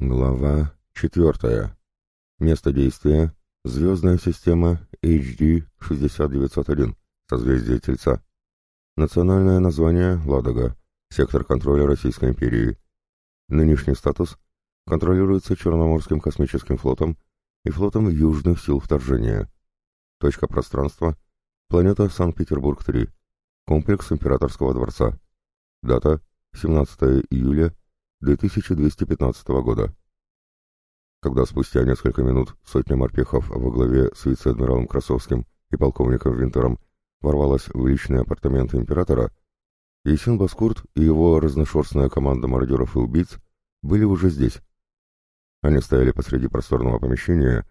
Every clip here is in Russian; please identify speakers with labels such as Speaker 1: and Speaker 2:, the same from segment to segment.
Speaker 1: Глава четвертая. Место действия. Звездная система HD 6901. Созвездие Тельца. Национальное название Ладога. Сектор контроля Российской империи. Нынешний статус контролируется Черноморским космическим флотом и флотом Южных сил вторжения. Точка пространства. Планета Санкт-Петербург-3. Комплекс Императорского дворца. Дата 17 июля 2215 года. Когда спустя несколько минут сотня морпехов во главе с вице-адмиралом Красовским и полковником Винтером ворвалась в личные апартаменты императора, Есин Баскурт и его разношерстная команда мародеров и убийц были уже здесь. Они стояли посреди просторного помещения,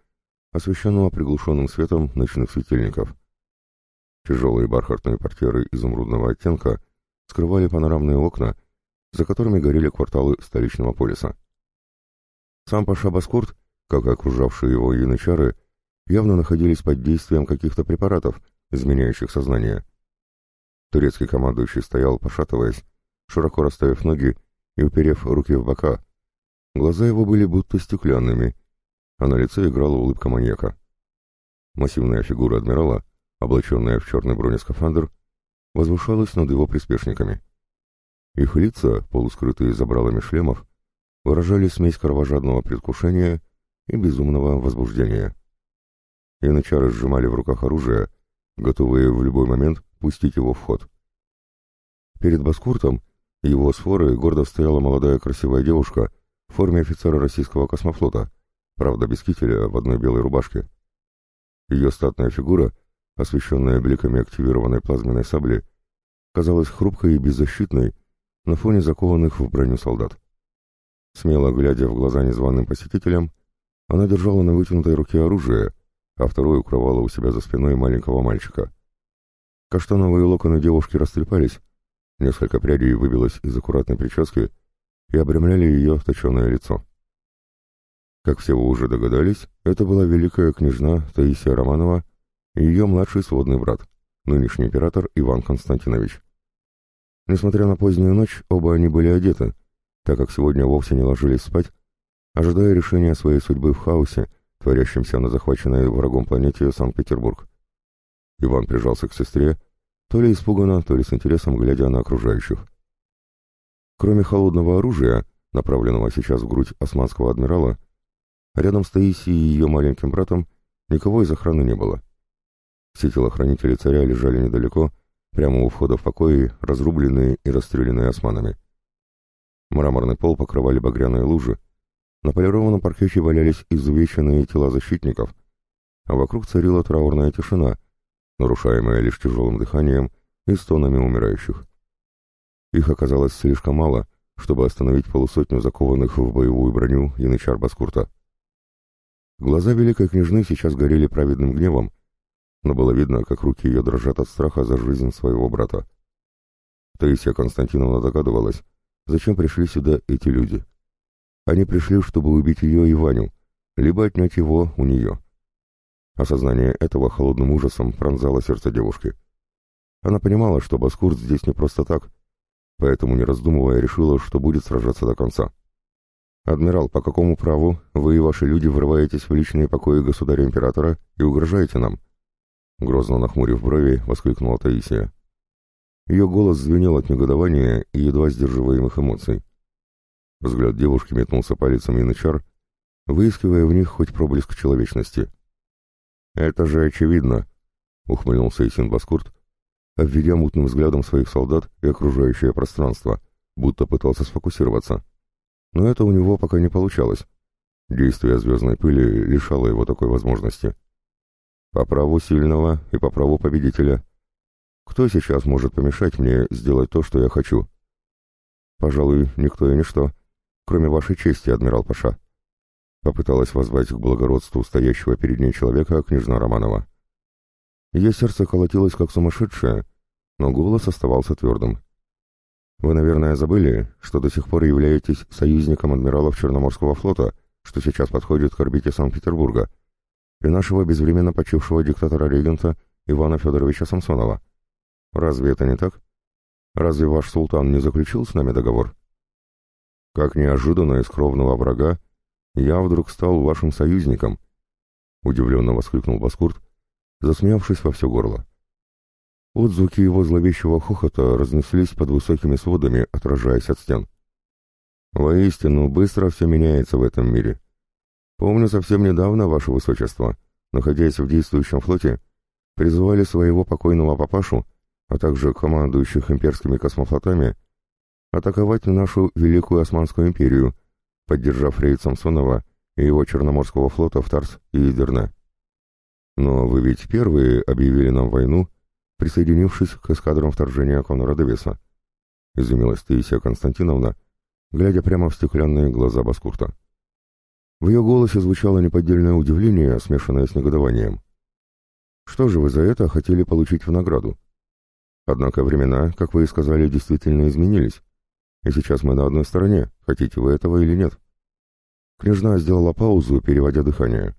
Speaker 1: освещенного приглушенным светом ночных светильников. Тяжелые бархатные портьеры изумрудного оттенка скрывали панорамные окна, за которыми горели кварталы столичного полиса. Сам Паша Баскурт, как и окружавшие его янычары, явно находились под действием каких-то препаратов, изменяющих сознание. Турецкий командующий стоял, пошатываясь, широко расставив ноги и уперев руки в бока. Глаза его были будто стеклянными, а на лице играла улыбка маньяка. Массивная фигура адмирала, облаченная в черный бронескафандр, возвышалась над его приспешниками. Их лица, полускрытые забралами шлемов, выражали смесь кровожадного предвкушения и безумного возбуждения. Янычары сжимали в руках оружие, готовые в любой момент пустить его в ход. Перед Баскуртом его сфоры гордо стояла молодая красивая девушка в форме офицера российского космофлота, правда без кителя, в одной белой рубашке. Ее статная фигура, освещенная бликами активированной плазменной сабли, казалась хрупкой и беззащитной на фоне закованных в броню солдат. Смело глядя в глаза незваным посетителям, она держала на вытянутой руке оружие, а второй укрывала у себя за спиной маленького мальчика. Каштановые локоны девушки растрепались, несколько прядей выбилось из аккуратной прически и обремляли ее точеное лицо. Как все вы уже догадались, это была великая княжна Таисия Романова и ее младший сводный брат, нынешний император Иван Константинович. Несмотря на позднюю ночь, оба они были одеты, так как сегодня вовсе не ложились спать, ожидая решения своей судьбы в хаосе, творящемся на захваченной врагом планете Санкт-Петербург. Иван прижался к сестре, то ли испуганно, то ли с интересом глядя на окружающих. Кроме холодного оружия, направленного сейчас в грудь османского адмирала, рядом с Таисией и ее маленьким братом никого из охраны не было. Все телохранители царя лежали недалеко, прямо у входа в покои, разрубленные и расстрелянные османами. Мраморный пол покрывали багряные лужи, на полированном паркете валялись изувеченные тела защитников, а вокруг царила траурная тишина, нарушаемая лишь тяжелым дыханием и стонами умирающих. Их оказалось слишком мало, чтобы остановить полусотню закованных в боевую броню янычар Баскурта. Глаза великой княжны сейчас горели праведным гневом, но было видно, как руки ее дрожат от страха за жизнь своего брата. Таисия Константиновна догадывалась, зачем пришли сюда эти люди. Они пришли, чтобы убить ее и Ваню, либо отнять его у нее. Осознание этого холодным ужасом пронзало сердце девушки. Она понимала, что Баскурт здесь не просто так, поэтому, не раздумывая, решила, что будет сражаться до конца. «Адмирал, по какому праву вы и ваши люди врываетесь в личные покои государя-императора и угрожаете нам?» Грозно нахмурив брови, воскликнула Таисия. Ее голос звенел от негодования и едва сдерживаемых эмоций. Взгляд девушки метнулся по лицам янычар, выискивая в них хоть проблеск человечности. «Это же очевидно», — ухмыльнулся Исин Баскурт, обведя мутным взглядом своих солдат и окружающее пространство, будто пытался сфокусироваться. Но это у него пока не получалось. Действие звездной пыли лишало его такой возможности. По праву сильного и по праву победителя. Кто сейчас может помешать мне сделать то, что я хочу? Пожалуй, никто и ничто, кроме вашей чести, адмирал Паша. Попыталась воззвать к благородству стоящего перед ней человека княжна Романова. Ее сердце колотилось как сумасшедшее, но голос оставался твердым. «Вы, наверное, забыли, что до сих пор являетесь союзником адмиралов Черноморского флота, что сейчас подходит к орбите Санкт-Петербурга, и нашего безвременно почившего диктатора-регента Ивана Федоровича Самсонова. Разве это не так? Разве ваш султан не заключил с нами договор? Как неожиданно из кровного врага я вдруг стал вашим союзником!» Удивленно воскликнул Баскурт, засмеявшись во все горло. Отзвуки его зловещего хохота разнеслись под высокими сводами, отражаясь от стен. «Воистину, быстро все меняется в этом мире. Помню, совсем недавно, ваше высочество, находясь в действующем флоте, призывали своего покойного папашу, а также командующих имперскими космофлотами, атаковать нашу Великую Османскую империю, поддержав рейд Самсонова и его Черноморского флота в Тарс и Идерне. Но вы ведь первые объявили нам войну, присоединившись к эскадрам вторжения Конора Девиса. Изумилась Таисия Константиновна, глядя прямо в стеклянные глаза Баскурта. В ее голосе звучало неподдельное удивление, смешанное с негодованием. «Что же вы за это хотели получить в награду? Однако времена, как вы и сказали, действительно изменились, и сейчас мы на одной стороне, хотите вы этого или нет». Княжна сделала паузу, переводя дыхание.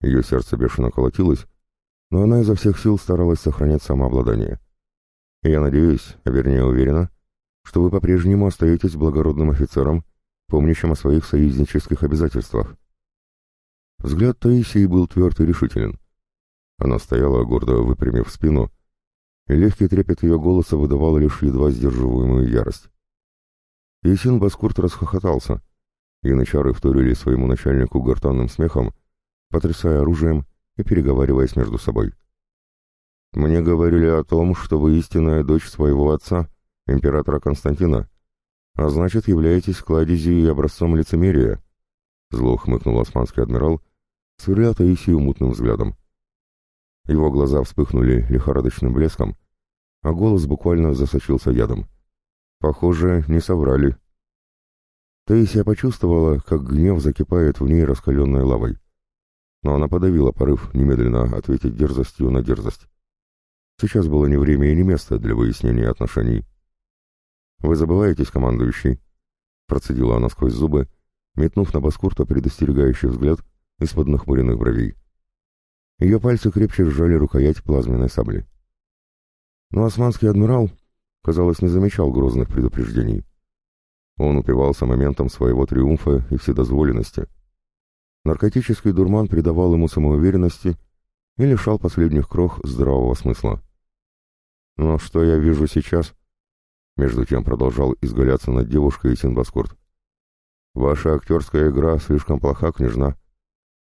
Speaker 1: Ее сердце бешено колотилось, но она изо всех сил старалась сохранять самообладание. я надеюсь, вернее уверена, что вы по-прежнему остаетесь благородным офицером, помнящим о своих союзнических обязательствах. Взгляд Таисии был тверд и решителен. Она стояла, гордо выпрямив спину, и легкий трепет ее голоса выдавал лишь едва сдерживаемую ярость. Есин Баскурт расхохотался, и начары вторили своему начальнику гортанным смехом, потрясая оружием и переговариваясь между собой. «Мне говорили о том, что вы истинная дочь своего отца, императора Константина, а значит, являетесь кладезью и образцом лицемерия», — зло хмыкнул османский адмирал, сверля Таисию мутным взглядом. Его глаза вспыхнули лихорадочным блеском, а голос буквально засочился ядом. Похоже, не соврали. Таисия почувствовала, как гнев закипает в ней раскаленной лавой но она подавила порыв немедленно ответить дерзостью на дерзость. Сейчас было не время и не место для выяснения отношений. «Вы забываетесь, командующий», — процедила она сквозь зубы, метнув на Баскурта предостерегающий взгляд из-под нахмуренных бровей. Ее пальцы крепче сжали рукоять плазменной сабли. Но османский адмирал, казалось, не замечал грозных предупреждений. Он упивался моментом своего триумфа и вседозволенности — Наркотический дурман придавал ему самоуверенности и лишал последних крох здравого смысла. «Но что я вижу сейчас?» Между тем продолжал изгаляться над девушкой Синбаскорт. «Ваша актерская игра слишком плоха, княжна.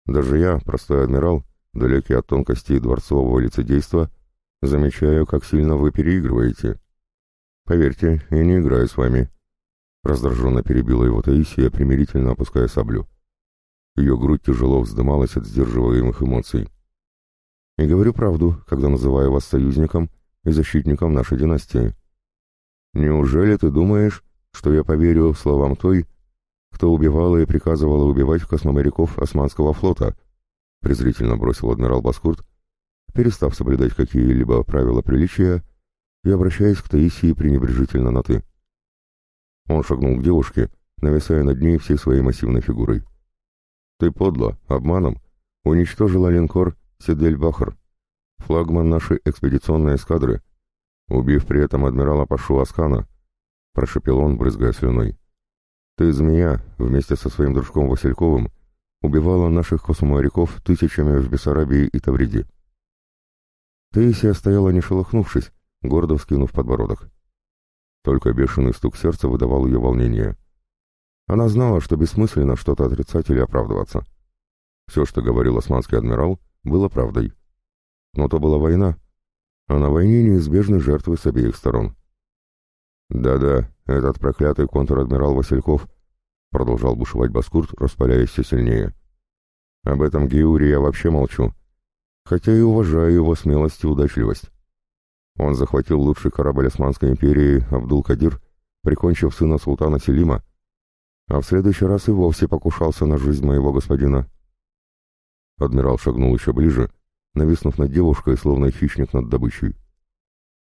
Speaker 1: Даже я, простой адмирал, далекий от тонкостей дворцового лицедейства, замечаю, как сильно вы переигрываете. Поверьте, я не играю с вами». Раздраженно перебила его Таисия, примирительно опуская саблю. Ее грудь тяжело вздымалась от сдерживаемых эмоций. И говорю правду, когда называю вас союзником и защитником нашей династии. Неужели ты думаешь, что я поверю словам той, кто убивала и приказывала убивать космоморяков Османского флота? Презрительно бросил адмирал Баскурт, перестав соблюдать какие-либо правила приличия и обращаясь к Таисии пренебрежительно на «ты». Он шагнул к девушке, нависая над ней всей своей массивной фигурой. Ты подло, обманом, уничтожила линкор Сидель-Бахар, флагман нашей экспедиционной эскадры, убив при этом адмирала Пашу Асхана, прошепел он, брызгая слюной. Ты, змея, вместе со своим дружком Васильковым, убивала наших космоморяков тысячами в Бессарабии и Тавриде. Таисия стояла не шелохнувшись, гордо вскинув подбородок. Только бешеный стук сердца выдавал ее волнение. Она знала, что бессмысленно что-то отрицать или оправдываться. Все, что говорил османский адмирал, было правдой. Но то была война, а на войне неизбежны жертвы с обеих сторон. «Да-да, этот проклятый контр-адмирал Васильков», — продолжал бушевать Баскурт, распаляясь все сильнее. «Об этом Геуре я вообще молчу, хотя и уважаю его смелость и удачливость. Он захватил лучший корабль Османской империи Абдул-Кадир, прикончив сына султана Селима, а в следующий раз и вовсе покушался на жизнь моего господина. Адмирал шагнул еще ближе, нависнув над девушкой, словно хищник над добычей.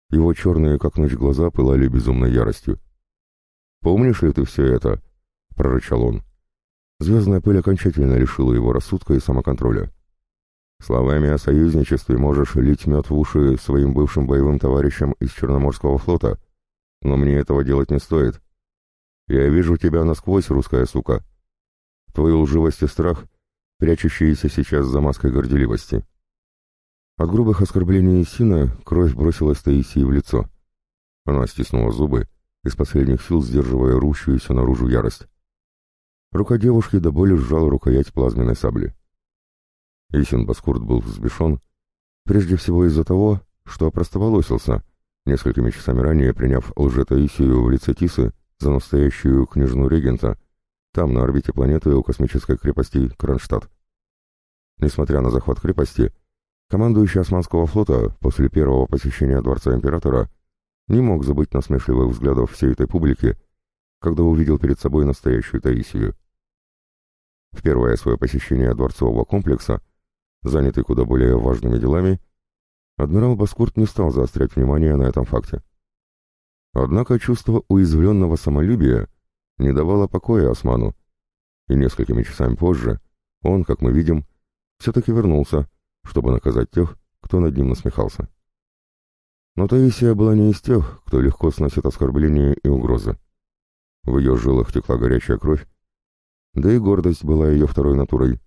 Speaker 1: Его черные, как ночь, глаза пылали безумной яростью. «Помнишь ли ты все это?» — прорычал он. Звездная пыль окончательно лишила его рассудка и самоконтроля. Словами о союзничестве можешь лить мед в уши своим бывшим боевым товарищам из Черноморского флота, но мне этого делать не стоит. Я вижу тебя насквозь, русская сука. твою лживость и страх, прячущиеся сейчас за маской горделивости. От грубых оскорблений Сина кровь бросилась Таисии в лицо. Она стиснула зубы, из последних сил сдерживая рущуюся наружу ярость. Рука девушки до боли сжала рукоять плазменной сабли. Исин Баскурт был взбешен, прежде всего из-за того, что опростоволосился, несколькими часами ранее приняв лже-Таисию в лице Тисы за настоящую княжну регента, там, на орбите планеты у космической крепости Кронштадт. Несмотря на захват крепости, командующий Османского флота после первого посещения Дворца Императора не мог забыть насмешливых взглядов всей этой публики, когда увидел перед собой настоящую Таисию. В первое свое посещение дворцового комплекса, занятый куда более важными делами, адмирал Баскурт не стал заострять внимание на этом факте. Однако чувство уязвленного самолюбия не давало покоя Осману, и несколькими часами позже он, как мы видим, все-таки вернулся, чтобы наказать тех, кто над ним насмехался. Но Таисия была не из тех, кто легко сносит оскорбления и угрозы. В ее жилах текла горячая кровь, да и гордость была ее второй натурой.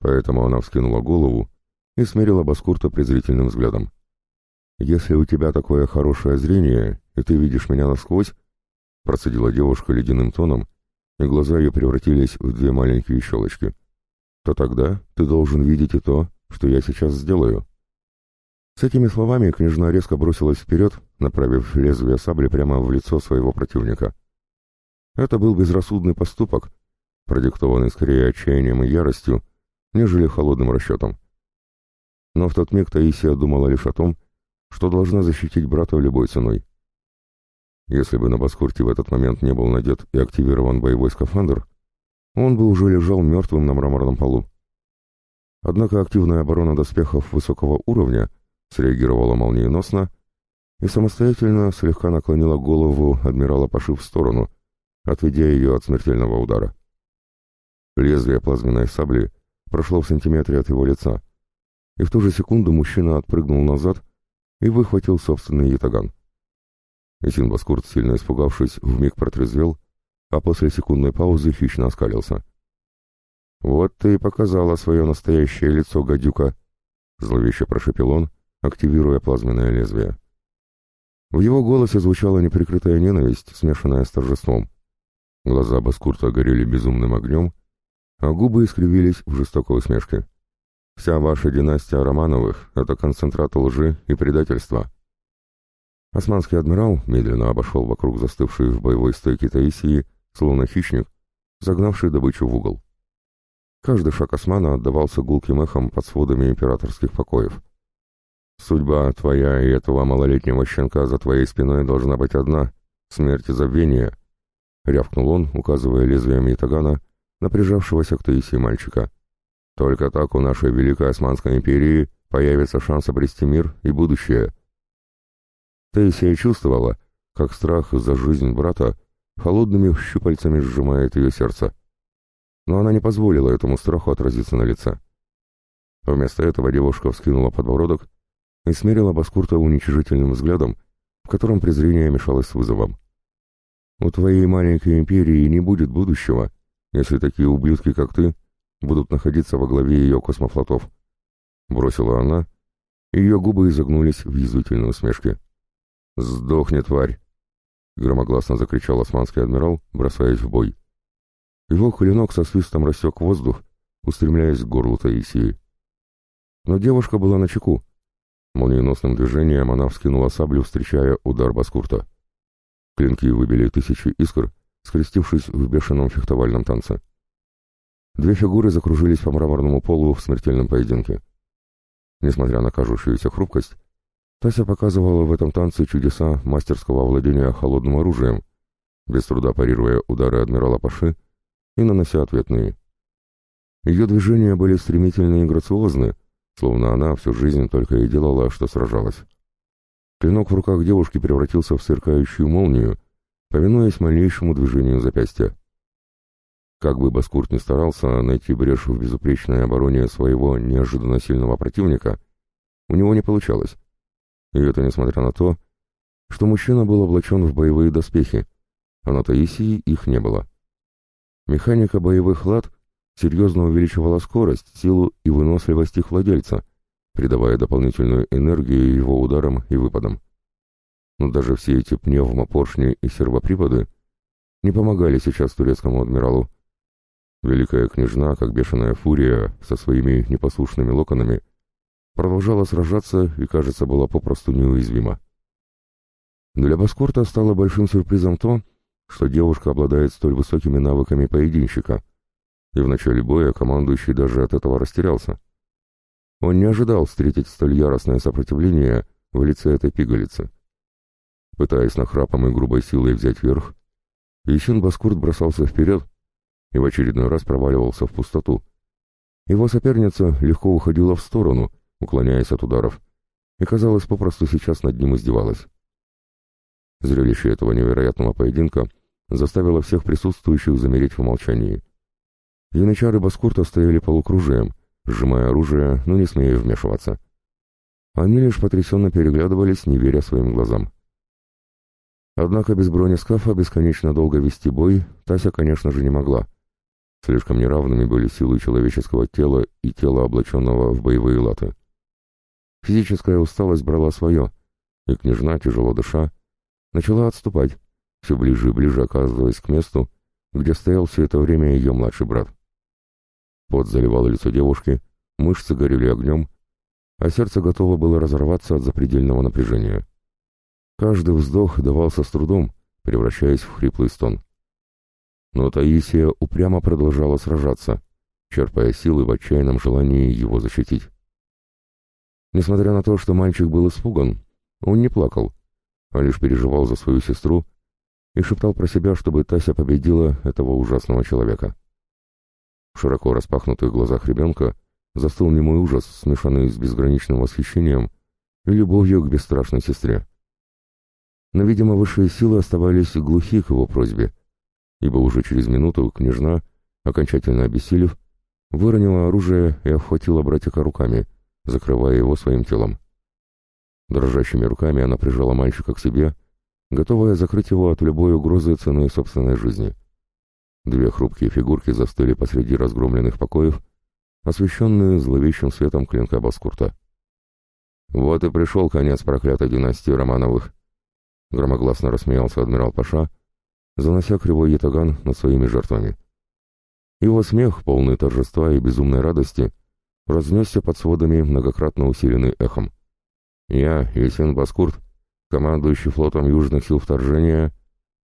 Speaker 1: Поэтому она вскинула голову и смерила Баскурта презрительным взглядом. «Если у тебя такое хорошее зрение, и ты видишь меня насквозь», процедила девушка ледяным тоном, и глаза ее превратились в две маленькие щелочки, то тогда ты должен видеть и то, что я сейчас сделаю. С этими словами княжна резко бросилась вперед, направив лезвие сабли прямо в лицо своего противника. Это был безрассудный поступок, продиктованный скорее отчаянием и яростью, нежели холодным расчетом. Но в тот миг Таисия думала лишь о том, что должна защитить брата любой ценой. Если бы на Баскурте в этот момент не был надет и активирован боевой скафандр, он бы уже лежал мертвым на мраморном полу. Однако активная оборона доспехов высокого уровня — среагировала молниеносно и самостоятельно слегка наклонила голову адмирала Паши в сторону, отведя ее от смертельного удара. Лезвие плазменной сабли прошло в сантиметре от его лица, и в ту же секунду мужчина отпрыгнул назад и выхватил собственный ятаган. Исин Баскурт, сильно испугавшись, вмиг протрезвел, а после секундной паузы хищно оскалился. «Вот ты и показала свое настоящее лицо, гадюка!» — зловеще прошепел он, активируя плазменное лезвие. В его голосе звучала неприкрытая ненависть, смешанная с торжеством. Глаза Баскурта горели безумным огнем, а губы искривились в жестокой усмешке. «Вся ваша династия Романовых — это концентрат лжи и предательства». Османский адмирал медленно обошел вокруг застывшей в боевой стойке Таисии, словно хищник, загнавший добычу в угол. Каждый шаг османа отдавался гулким эхом под сводами императорских покоев. Судьба твоя и этого малолетнего щенка за твоей спиной должна быть одна — смерть и забвение», — рявкнул он, указывая лезвием ятагана на прижавшегося к Таисии мальчика. «Только так у нашей Великой Османской империи появится шанс обрести мир и будущее». Таисия чувствовала, как страх за жизнь брата холодными щупальцами сжимает ее сердце. Но она не позволила этому страху отразиться на лице. Вместо этого девушка вскинула подбородок и смерила Баскурта уничижительным взглядом, в котором презрение мешалось с вызовом. «У твоей маленькой империи не будет будущего, если такие ублюдки, как ты, будут находиться во главе ее космофлотов», — бросила она, и ее губы изогнулись в язвительной усмешке. «Сдохни, тварь!» — громогласно закричал османский адмирал, бросаясь в бой. Его клинок со свистом рассек воздух, устремляясь к горлу Таисии. Но девушка была на чеку, Молниеносным движением она вскинула саблю, встречая удар Баскурта. Клинки выбили тысячи искр, скрестившись в бешеном фехтовальном танце. Две фигуры закружились по мраморному полу в смертельном поединке. Несмотря на кажущуюся хрупкость, Тася показывала в этом танце чудеса мастерского владения холодным оружием, без труда парируя удары адмирала Паши и нанося ответные. Ее движения были стремительны и грациозны, словно она всю жизнь только и делала, что сражалась. Клинок в руках девушки превратился в сверкающую молнию, повинуясь малейшему движению запястья. Как бы Баскурт ни старался найти брешь в безупречной обороне своего неожиданно сильного противника, у него не получалось. И это несмотря на то, что мужчина был облачен в боевые доспехи, а на Таисии их не было. Механика боевых лад серьезно увеличивала скорость, силу и выносливость их владельца, придавая дополнительную энергию его ударам и выпадам. Но даже все эти пневмопоршни и сервоприводы не помогали сейчас турецкому адмиралу. Великая княжна, как бешеная фурия, со своими непослушными локонами, продолжала сражаться и, кажется, была попросту неуязвима. Для Баскорта стало большим сюрпризом то, что девушка обладает столь высокими навыками поединщика, и в начале боя командующий даже от этого растерялся. Он не ожидал встретить столь яростное сопротивление в лице этой пигалицы. Пытаясь нахрапом и грубой силой взять верх, Ищен Баскурт бросался вперед и в очередной раз проваливался в пустоту. Его соперница легко уходила в сторону, уклоняясь от ударов, и, казалось, попросту сейчас над ним издевалась. Зрелище этого невероятного поединка заставило всех присутствующих замереть в молчании. Янычары Баскурта стояли полукружием, сжимая оружие, но не смея вмешиваться. Они лишь потрясенно переглядывались, не веря своим глазам. Однако без бронескафа бесконечно долго вести бой Тася, конечно же, не могла. Слишком неравными были силы человеческого тела и тела, облаченного в боевые латы. Физическая усталость брала свое, и княжна, тяжело дыша, начала отступать, все ближе и ближе оказываясь к месту, где стоял все это время ее младший брат. Пот заливал лицо девушки, мышцы горели огнем, а сердце готово было разорваться от запредельного напряжения. Каждый вздох давался с трудом, превращаясь в хриплый стон. Но Таисия упрямо продолжала сражаться, черпая силы в отчаянном желании его защитить. Несмотря на то, что мальчик был испуган, он не плакал, а лишь переживал за свою сестру и шептал про себя, чтобы Тася победила этого ужасного человека. В широко распахнутых глазах ребенка застыл немой ужас, смешанный с безграничным восхищением и любовью к бесстрашной сестре. Но, видимо, высшие силы оставались глухи к его просьбе, ибо уже через минуту княжна, окончательно обессилев, выронила оружие и обхватила братика руками, закрывая его своим телом. Дрожащими руками она прижала мальчика к себе, готовая закрыть его от любой угрозы ценой собственной жизни. Две хрупкие фигурки застыли посреди разгромленных покоев, освещенные зловещим светом клинка Баскурта. «Вот и пришел конец проклятой династии Романовых», — громогласно рассмеялся адмирал Паша, занося кривой ятаган над своими жертвами. Его смех, полный торжества и безумной радости, разнесся под сводами, многократно усиленный эхом. «Я, Есен Баскурт, командующий флотом Южных сил вторжения,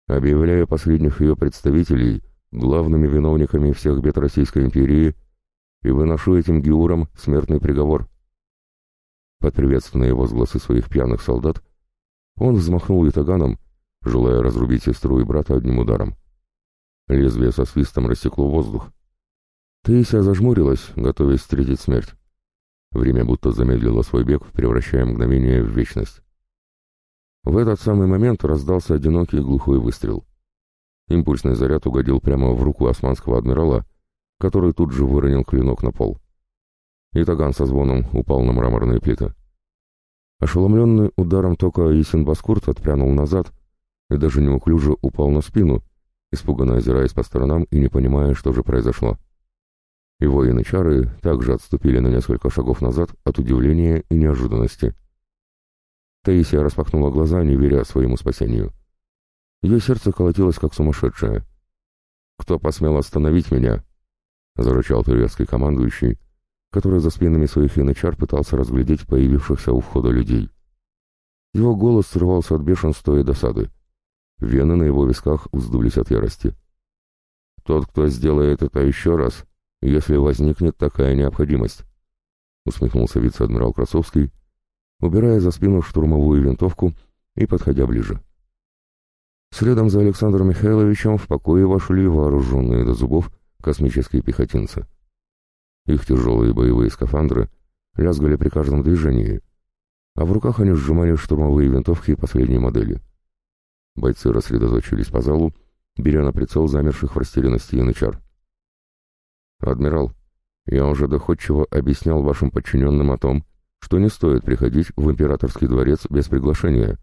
Speaker 1: объявляю последних ее представителей главными виновниками всех бед Российской империи и выношу этим геурам смертный приговор». Под приветственные возгласы своих пьяных солдат он взмахнул ятаганом, желая разрубить сестру и брата одним ударом. Лезвие со свистом рассекло воздух. Таисия зажмурилась, готовясь встретить смерть. Время будто замедлило свой бег, превращая мгновение в вечность. В этот самый момент раздался одинокий глухой выстрел. Импульсный заряд угодил прямо в руку османского адмирала, который тут же выронил клинок на пол. И таган со звоном упал на мраморные плиты. Ошеломленный ударом тока Исенбаскурт отпрянул назад и даже неуклюже упал на спину, испуганно озираясь по сторонам и не понимая, что же произошло. И воины-чары также отступили на несколько шагов назад от удивления и неожиданности. Таисия распахнула глаза, не веря своему спасению. Ее сердце колотилось, как сумасшедшее. «Кто посмел остановить меня?» — зарычал турецкий командующий, который за спинами своих янычар пытался разглядеть появившихся у входа людей. Его голос срывался от бешенства и досады. Вены на его висках вздулись от ярости. «Тот, кто сделает это еще раз, если возникнет такая необходимость», — усмехнулся вице-адмирал Красовский, убирая за спину штурмовую винтовку и подходя ближе. Следом за Александром Михайловичем в покое вошли вооруженные до зубов космические пехотинцы. Их тяжелые боевые скафандры лязгали при каждом движении, а в руках они сжимали штурмовые винтовки последней модели. Бойцы рассредоточились по залу, беря на прицел замерших в растерянности янычар. «Адмирал, я уже доходчиво объяснял вашим подчиненным о том, что не стоит приходить в императорский дворец без приглашения».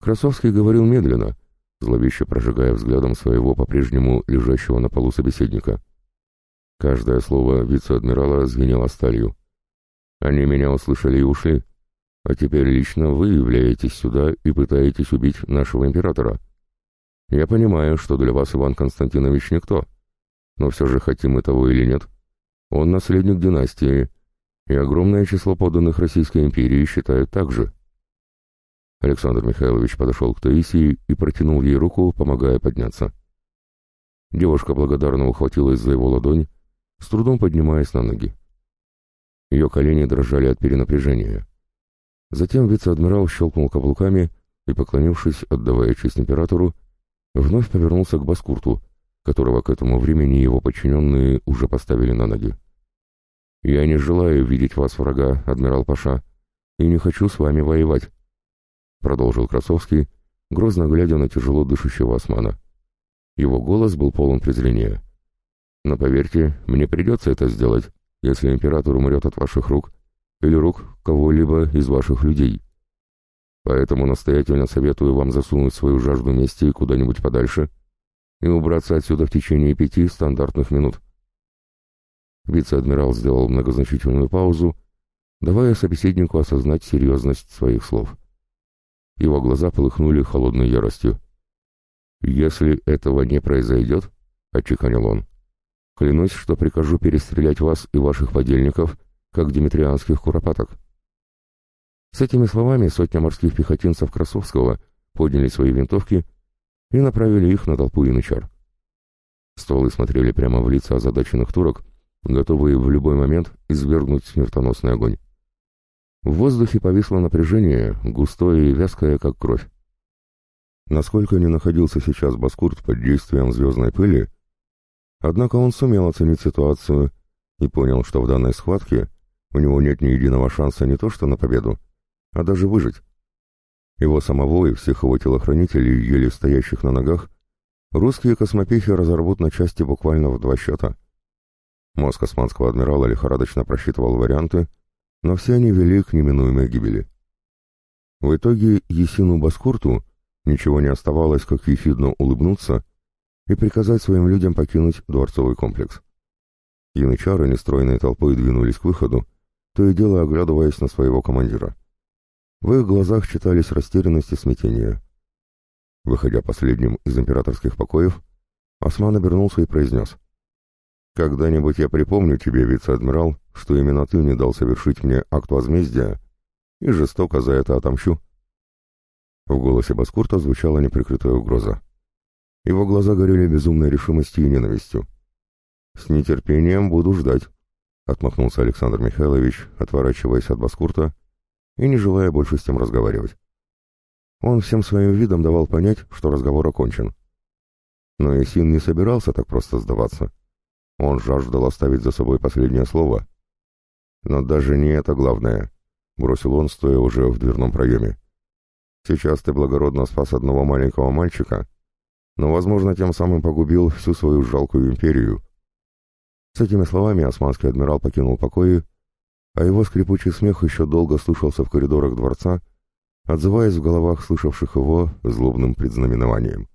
Speaker 1: Красовский говорил медленно, зловеще прожигая взглядом своего по-прежнему лежащего на полу собеседника. Каждое слово вице-адмирала звенело сталью. «Они меня услышали и ушли, а теперь лично вы являетесь сюда и пытаетесь убить нашего императора. Я понимаю, что для вас Иван Константинович никто, но все же хотим мы того или нет. Он наследник династии, и огромное число подданных Российской империи считают так же». Александр Михайлович подошел к Таисии и протянул ей руку, помогая подняться. Девушка благодарно ухватилась за его ладонь, с трудом поднимаясь на ноги. Ее колени дрожали от перенапряжения. Затем вице-адмирал щелкнул каблуками и, поклонившись, отдавая честь императору, вновь повернулся к Баскурту, которого к этому времени его подчиненные уже поставили на ноги. «Я не желаю видеть вас врага, адмирал Паша, и не хочу с вами воевать», продолжил Красовский, грозно глядя на тяжело дышащего османа. Его голос был полон презрения. «Но поверьте, мне придется это сделать, если император умрет от ваших рук или рук кого-либо из ваших людей. Поэтому настоятельно советую вам засунуть свою жажду мести куда-нибудь подальше и убраться отсюда в течение пяти стандартных минут». Вице-адмирал сделал многозначительную паузу, давая собеседнику осознать серьезность своих слов. Его глаза полыхнули холодной яростью. «Если этого не произойдет, — отчеканил он, — клянусь, что прикажу перестрелять вас и ваших подельников, как димитрианских куропаток». С этими словами сотня морских пехотинцев Красовского подняли свои винтовки и направили их на толпу янычар. Стволы смотрели прямо в лица озадаченных турок, готовые в любой момент извергнуть смертоносный огонь. В воздухе повисло напряжение, густое и вязкое, как кровь. Насколько не находился сейчас Баскурт под действием звездной пыли, однако он сумел оценить ситуацию и понял, что в данной схватке у него нет ни единого шанса не то что на победу, а даже выжить. Его самого и всех его телохранителей, еле стоящих на ногах, русские космопехи разорвут на части буквально в два счета. Мозг османского адмирала лихорадочно просчитывал варианты, но все они вели к неминуемой гибели. В итоге Есину Баскурту ничего не оставалось, как ехидно улыбнуться и приказать своим людям покинуть дворцовый комплекс. Янычары нестройной толпой двинулись к выходу, то и дело оглядываясь на своего командира. В их глазах читались растерянность и смятение. Выходя последним из императорских покоев, Осман обернулся и произнес. «Когда-нибудь я припомню тебе, вице-адмирал, что именно ты не дал совершить мне акт возмездия, и жестоко за это отомщу». В голосе Баскурта звучала неприкрытая угроза. Его глаза горели безумной решимостью и ненавистью. «С нетерпением буду ждать», — отмахнулся Александр Михайлович, отворачиваясь от Баскурта и не желая больше с тем разговаривать. Он всем своим видом давал понять, что разговор окончен. Но Исин не собирался так просто сдаваться. Он жаждал оставить за собой последнее слово. Но даже не это главное, — бросил он, стоя уже в дверном проеме. Сейчас ты благородно спас одного маленького мальчика, но, возможно, тем самым погубил всю свою жалкую империю. С этими словами османский адмирал покинул покои, а его скрипучий смех еще долго слушался в коридорах дворца, отзываясь в головах слышавших его злобным предзнаменованием.